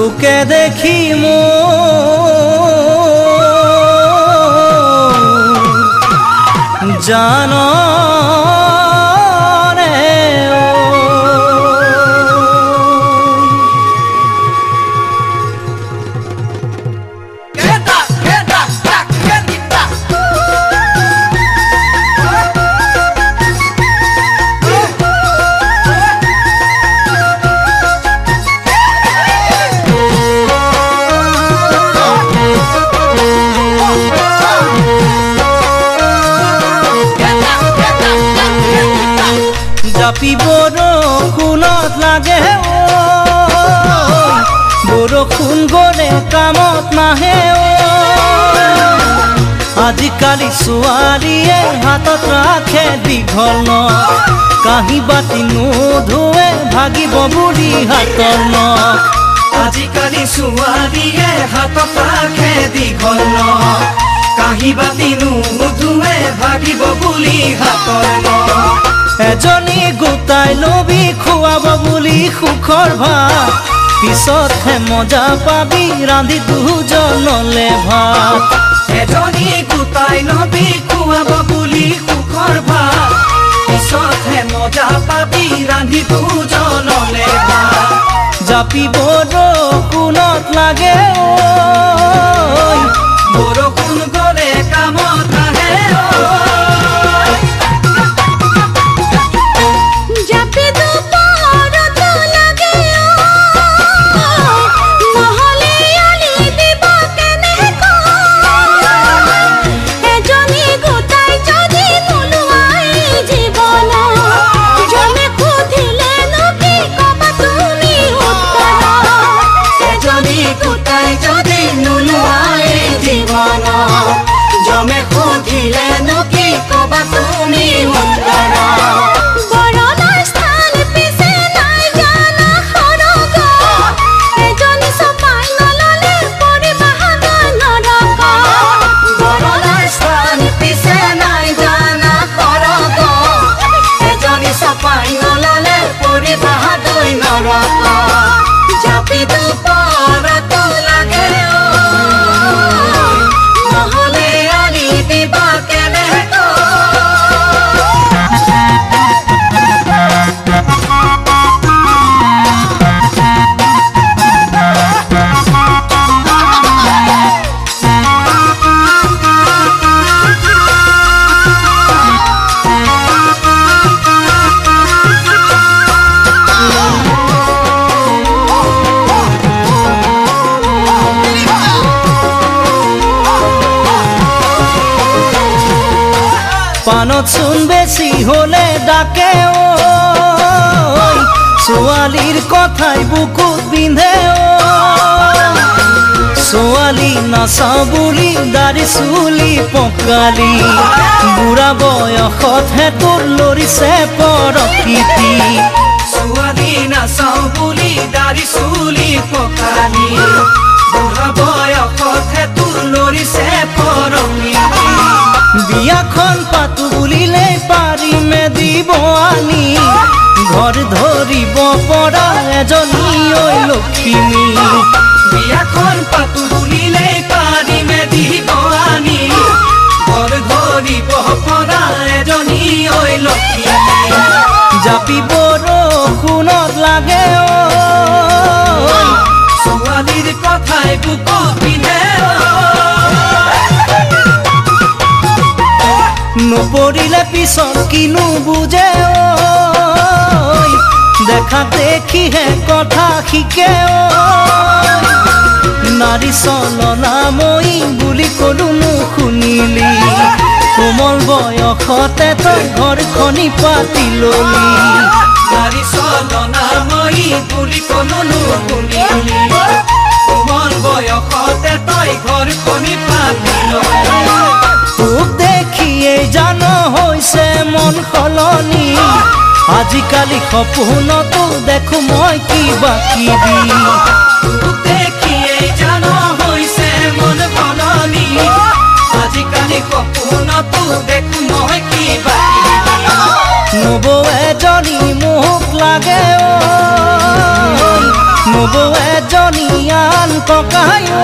বুকে দেখি মো। জানো জাপি বৰষুণত লাগে বৰষুণ গ'লে কামত নাহে আজিকালি ছোৱালীয়ে হাতত ৰাখে দীঘল ন কাঁহী বাতি নোধোৱে ভাগিব বুলি হাতৰ ন আজিকালি ছোৱালীয়ে হাতত ৰাখে দীঘল ন কাঁহী বাতি নোধোৱে ভাগিব বুলি হাতৰ ন এজনী গোটাই লবি খুৱাব বুলি সুখৰ ভাত পিছতহে মজা পাবি ৰান্ধি দুজনলে ভাত। এজনী গোটাই নবী খুৱাব বুলি সুখৰ ভাত পিছতহে মজা পাবি ৰান্ধি দুজনলে ভাত। জাপি বৰষুণত লাগে ঐ 啊。চোন বেছি হলে ডাকে ঐ ছোৱালীৰ কথাই বুকুত পিন্ধে ঐ ছোৱালী নাচাওঁ বুলি, দাড়ি চুলি পকালি। বুঢ়া বয়সতহে তোৰ লৰিছে পৰকৃতি ছোৱালী নাচাওঁ বুলি, দাড়ি চুলি পকালি। ঘৰ ধৰিব পৰা এজনী ঐ লখিমী বিয়াখন পাতো বুলিলে পাৰিমে দিব আনি ঘৰ ধৰিব পৰা এজনী ঐ লক্ষী জাপি বৰষুণত লাগে ছোৱালীৰ কথাই বুকু পিন্ধে নপৰিলে পিছত কিনো বুজে ঐ দেখা দেখিহে কথা শিকে নাৰী চলনাময়ী বুলি কলো নুশুনিলি কোমল বয়সতে তই ঘৰখনি পাতি ললি। নাৰী চলনাময়ী বুলি কলো নুশুনিলি কোমল বয়সতে তই ঘৰখনি পাতি ললি। আজিকালি সপোনতো দেখো মই কিবা কিবি দেখিয়েই জান হৈছে মন সলনি আজিকালি সপোনতো দেখো মই কিবা নবৌ এজনী মোক লাগে নবৌ এজনী এজনীয়ান ককায়ো